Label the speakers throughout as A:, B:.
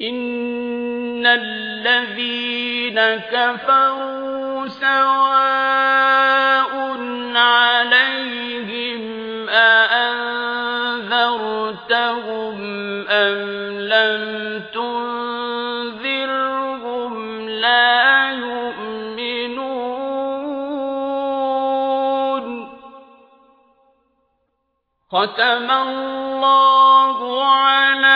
A: إن الذين كفروا سواء عليهم أأنذرتهم أم لم تنذرهم لا يؤمنون ختم الله على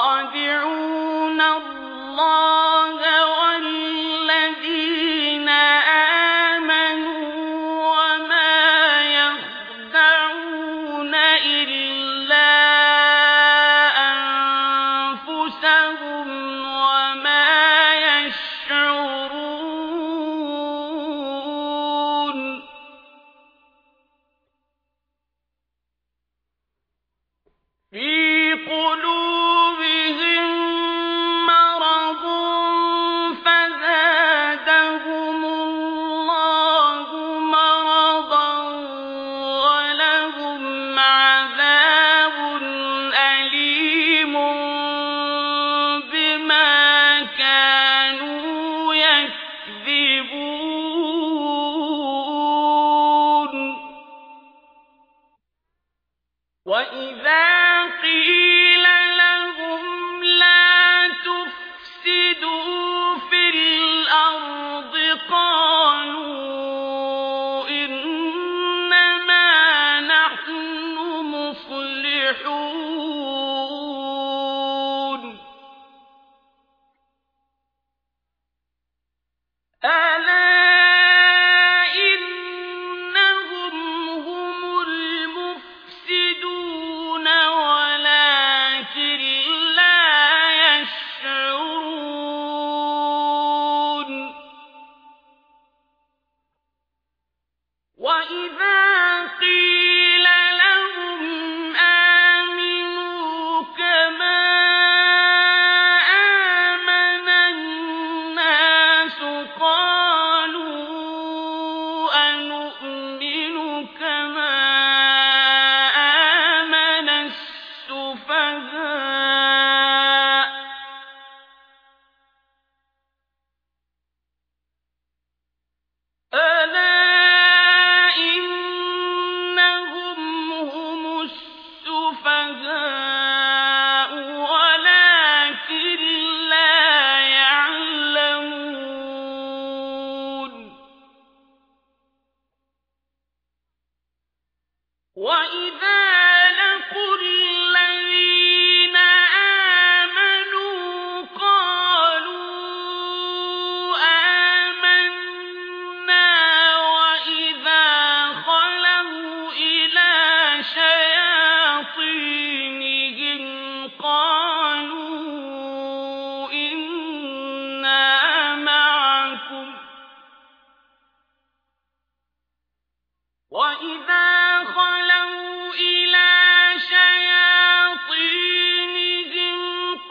A: يخادعون الله وإذا قيل لهم لا تفسدوا في الأرض قالوا إنما نحن مصلحون وإذا وإذا خلوا إلى شياطينهم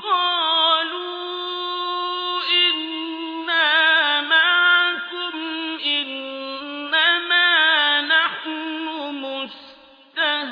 A: قالوا إنا معكم إنما نحن مستهزئون